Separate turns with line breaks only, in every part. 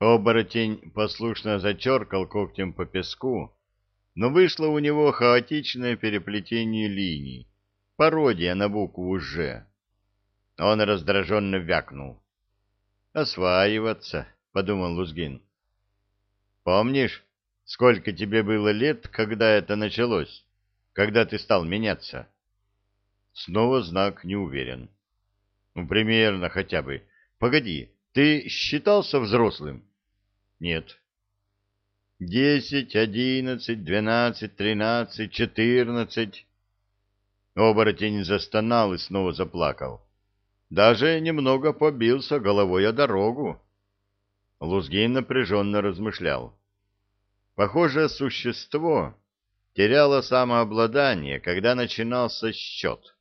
Оборотень послушно зачеркал когтем по песку, но вышло у него хаотичное переплетение линий, пародия на букву «Ж». Он раздраженно вякнул. «Осваиваться», — подумал Лузгин. «Помнишь, сколько тебе было лет, когда это началось, когда ты стал меняться?» Снова знак не уверен. «Ну, примерно хотя бы. Погоди, ты считался взрослым?» «Нет». «Десять, одиннадцать, двенадцать, тринадцать, четырнадцать...» Оборотень застонал и снова заплакал. Даже немного побился головой о дорогу. Лузгин напряженно размышлял. Похоже, существо теряло самообладание, когда начинался счет.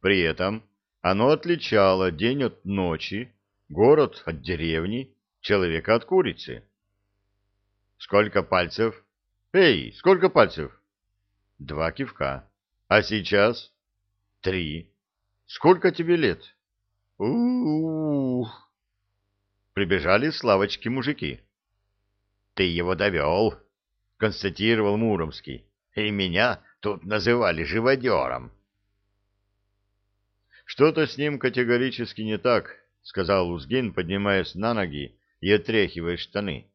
При этом оно отличало день от ночи, город от деревни, человека от курицы. Сколько пальцев? Эй, сколько пальцев? Два кивка. А сейчас? Три. Сколько тебе лет? У-у-у. Прибежали с лавочки мужики. Ты его довел, констатировал Муромский. И меня тут называли живодером. Что-то с ним категорически не так, сказал Узгин, поднимаясь на ноги и отряхивая штаны.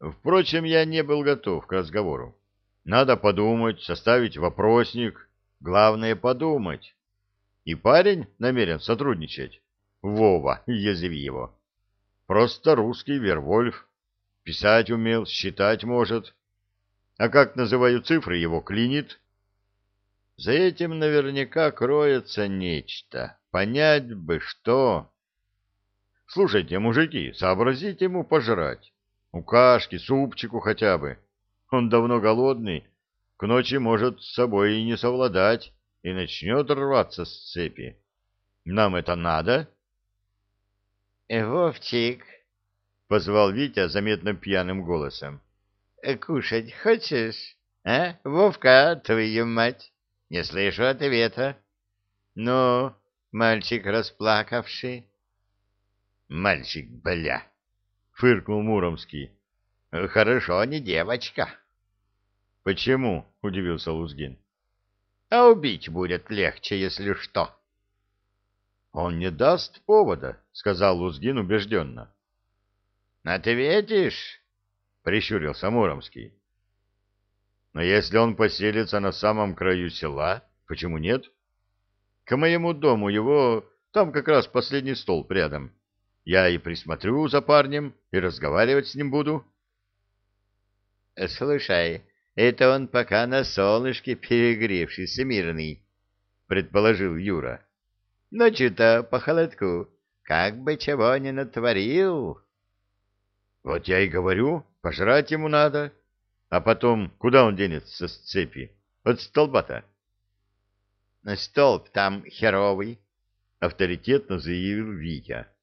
Впрочем, я не был готов к разговору. Надо подумать, составить вопросник. Главное — подумать. И парень намерен сотрудничать. Вова, язви его. Просто русский Вервольф. Писать умел, считать может. А как называю цифры, его клинит. За этим наверняка кроется нечто. Понять бы, что... Слушайте, мужики, сообразите ему пожрать. У кашки, супчику хотя бы. Он давно голодный, к ночи может с собой и не совладать, и начнет рваться с цепи. Нам это надо?
Э, — Вовчик, — позвал Витя заметно пьяным голосом. — Кушать хочешь, а, Вовка, твою мать? Не слышу ответа. — Ну, мальчик расплакавший.
— Мальчик, бля! — фыркнул Муромский. — Хорошо, не девочка. — Почему? удивился Лузгин.
А убить будет легче, если что.
Он не даст повода, сказал Лузгин убежденно.
Ответишь?
прищурился Муромский. Но если он поселится на самом краю села, почему нет? К моему дому его, там как раз последний столб рядом. Я и присмотрю за парнем, и разговаривать с ним буду.
Слушай, это он пока на солнышке перегревшийся мирный, — предположил Юра. — Ночью-то по холодку, как бы чего не натворил.
— Вот я и говорю, пожрать ему надо. А потом, куда он денется с цепи? От столба-то.
— Столб там херовый, —
авторитетно заявил Витя.
—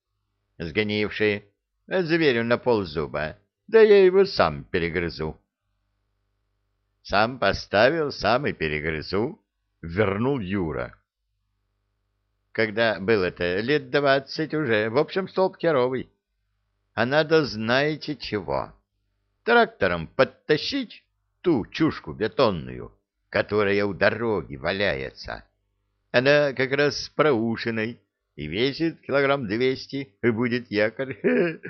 Сгнивший, зверю на ползуба, да я его сам перегрызу. Сам поставил, сам и перегрызу, — вернул Юра. Когда был это, лет двадцать уже, в общем, столб херовый. А надо знаете чего. Трактором подтащить ту чушку бетонную, которая у дороги валяется. Она как раз с проушиной и весит килограмм двести, и будет якорь.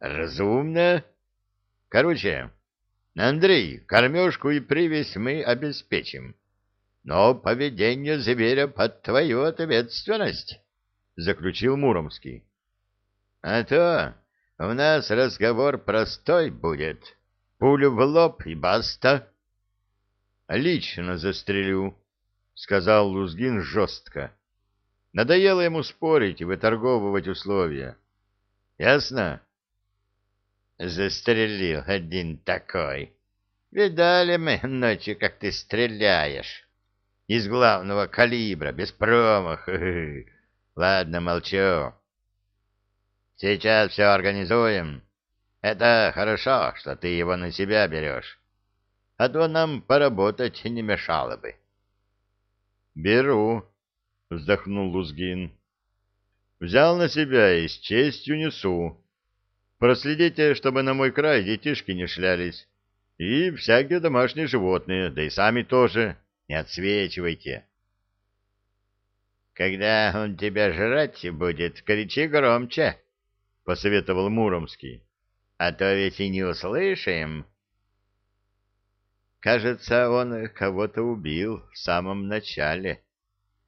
Разумно. Короче, Андрей, кормежку и привязь мы обеспечим. Но поведение зверя под твою ответственность, — заключил Муромский. — А то у нас разговор простой будет. Пулю в лоб и баста. — Лично застрелю, — сказал Лузгин жестко. Надоело ему спорить и выторговывать условия. — Ясно? Застрелил один такой. Видали мы ночью, как ты стреляешь. Из главного калибра, без промаха. Ладно, молчу. Сейчас все организуем. Это хорошо, что ты его на себя берешь. А то нам поработать не мешало бы.
Беру, вздохнул Лузгин. Взял на себя и с честью несу. Проследите, чтобы на мой край детишки не шлялись. И всякие домашние животные, да и сами тоже. Не отсвечивайте.
Когда он тебя жрать будет, кричи громче, — посоветовал Муромский. А то ведь и не услышим. Кажется, он кого-то убил в самом начале.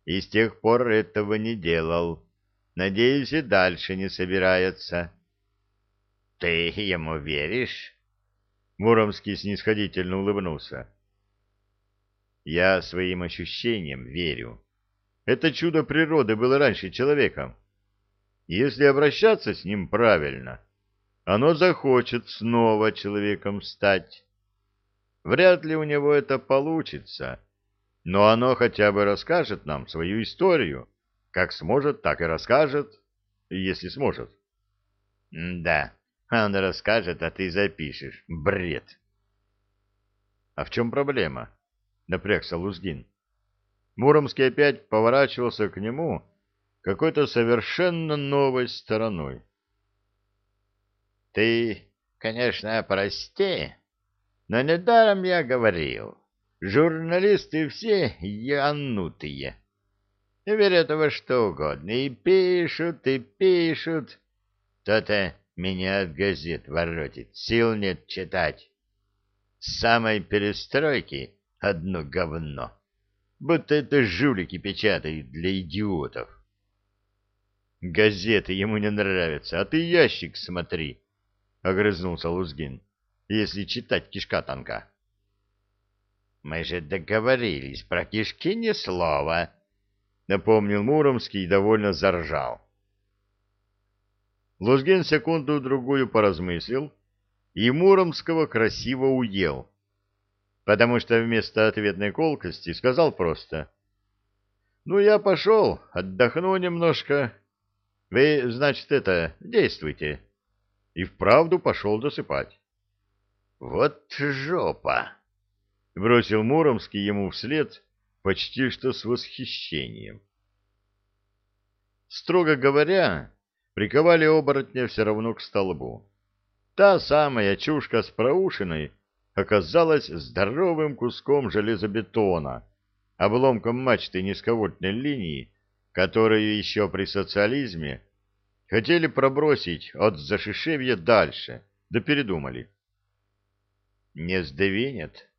И с тех пор этого не делал. Надеюсь, и дальше не собирается. — Ты ему веришь? Муромский снисходительно улыбнулся.
— Я своим ощущениям верю. Это чудо природы было раньше человеком. Если обращаться с ним правильно, оно захочет снова человеком стать. Вряд ли у него это получится, но оно хотя бы расскажет нам свою историю, как сможет, так и расскажет, если сможет.
— Да, он расскажет, а ты запишешь. Бред.
— А в чем проблема? — напрягся Лузгин. Муромский опять поворачивался к нему какой-то совершенно новой стороной.
— Ты, конечно, прости, но недаром я говорил. Журналисты все янутые. Верят во что угодно и пишут, и пишут. То-то меня от газет воротит, сил нет читать. С самой перестройки одно говно. Будто это жулики печатают для идиотов.
Газеты ему не нравятся, а ты ящик смотри, — огрызнулся Лузгин, — если читать кишка танка.
Мы же договорились, про кишки ни слова, — напомнил Муромский и довольно заржал.
Лузгин секунду-другую поразмыслил и Муромского красиво уел, потому что вместо ответной колкости сказал просто «Ну, я пошел, отдохну немножко. Вы, значит, это, действуйте». И вправду пошел досыпать.
«Вот жопа!»
— бросил Муромский ему вслед почти что с восхищением. Строго говоря, приковали оборотня все равно к столбу. Та самая чушка с проушиной оказалась здоровым куском железобетона, обломком мачты низковольтной линии, которую еще при социализме хотели пробросить от Зашишевья дальше, да передумали. — Не сдвинет? —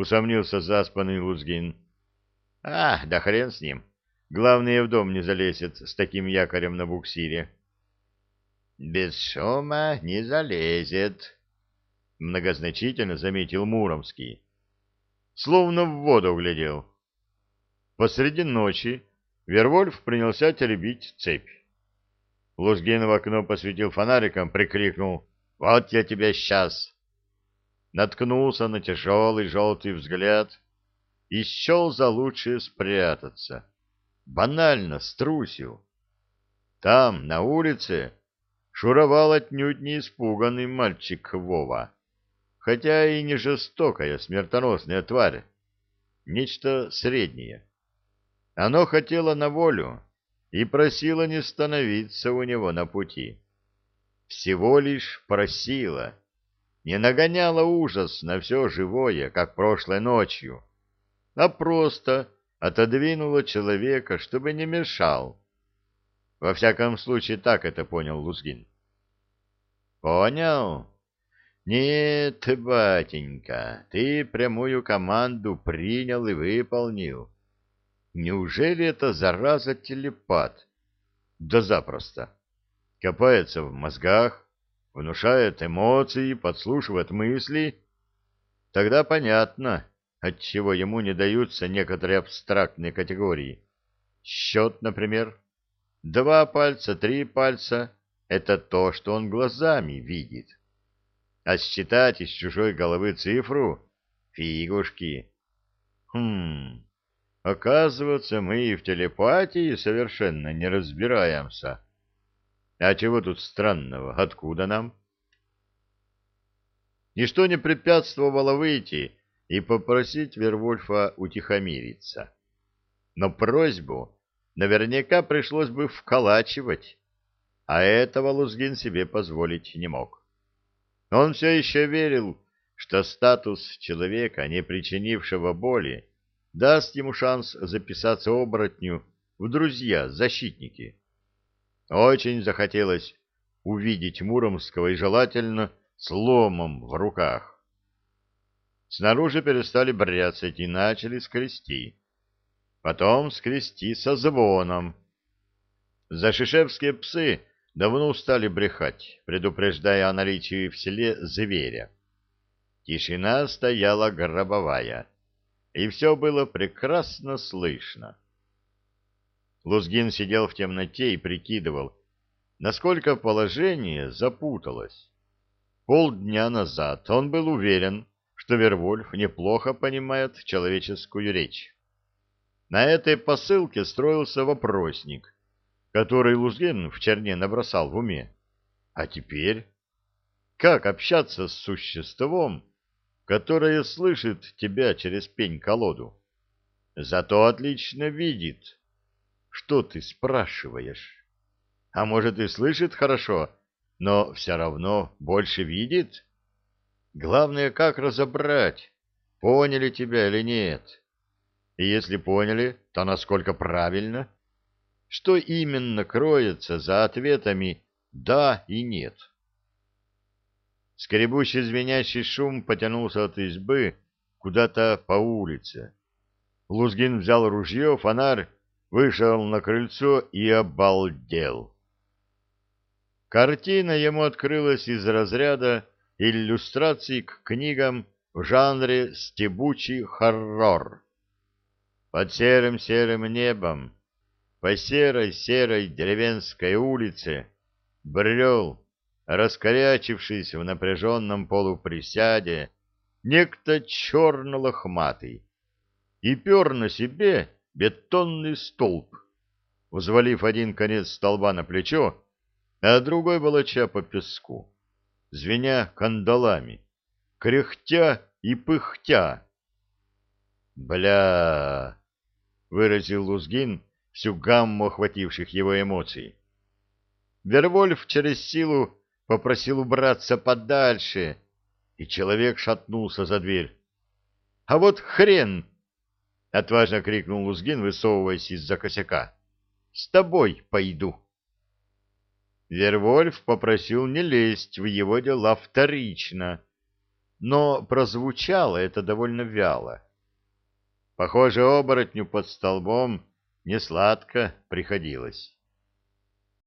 усомнился заспанный Лузгин. — А, да хрен с ним. Главное, в дом не залезет с таким якорем на буксире.
— без шума не залезет, — многозначительно заметил Муромский.
Словно в воду глядел. Посреди ночи Вервольф принялся теребить цепь. Лузгин в окно посветил фонариком, прикрикнул «Вот я тебя сейчас!» Наткнулся на тяжелый желтый взгляд и счел за лучшее спрятаться. Банально струсил. Там, на улице, шуровал отнюдь не испуганный мальчик Вова, хотя и не жестокая смертоносная тварь, нечто среднее. Оно хотело на волю и просило не становиться у него на пути. Всего лишь просило, не нагоняло ужас на все живое, как прошлой ночью, а просто отодвинуло человека, чтобы не мешал. Во всяком случае, так это понял Лузгин. Понял? Нет, батенька, ты прямую команду принял и выполнил. Неужели это зараза телепат? Да запросто. Копается в мозгах, внушает эмоции, подслушивает мысли. Тогда понятно, отчего ему не даются некоторые абстрактные категории. Счет, например. Два пальца, три пальца это то, что он глазами видит. А считать из чужой головы цифру — фигушки. Хм, оказывается, мы и в телепатии совершенно не разбираемся. А чего тут странного? Откуда нам? Ничто не препятствовало выйти и попросить Вервольфа утихомириться. Но просьбу наверняка пришлось бы вколачивать а этого Лузгин себе позволить не мог. Он все еще верил, что статус человека, не причинившего боли, даст ему шанс записаться оборотню в друзья-защитники. Очень захотелось увидеть Муромского и желательно с ломом в руках. Снаружи перестали бряцать и начали скрести. Потом скрести со звоном. Зашишевские псы давно устали брехать, предупреждая о наличии в селе зверя. Тишина стояла гробовая, и все было прекрасно слышно. Лузгин сидел в темноте и прикидывал, насколько положение запуталось. Полдня назад он был уверен, что Вервольф неплохо понимает человеческую речь. На этой посылке строился вопросник, который Лузгин в черне набросал в уме. А теперь? Как общаться с существом, которое слышит тебя через пень-колоду? Зато отлично видит, что ты спрашиваешь. А может и слышит хорошо, но все равно больше видит? Главное, как разобрать, поняли тебя или нет. И если поняли, то насколько правильно? Что именно кроется за ответами «да» и «нет»? Скребущий звенящий шум потянулся от избы куда-то по улице. Лузгин взял ружье, фонарь, вышел на крыльцо и обалдел. Картина ему открылась из разряда иллюстраций к книгам в жанре стебучий хоррор. Под серым-серым небом, по серой-серой деревенской улице, брел, раскорячившись в напряженном полуприсяде, некто черно-лохматый, и пер на себе бетонный столб, взвалив один конец столба на плечо, а другой волоча по песку звеня кандалами, кряхтя и пыхтя. «Бля!» — выразил Лузгин всю гамму охвативших его эмоций. Вервольф через силу попросил убраться подальше, и человек шатнулся за дверь. «А вот хрен!» — отважно крикнул Лузгин, высовываясь из-за косяка. «С тобой пойду!» Вервольф попросил не лезть в его дела вторично, но прозвучало это довольно вяло. Похоже, оборотню под столбом несладко приходилось.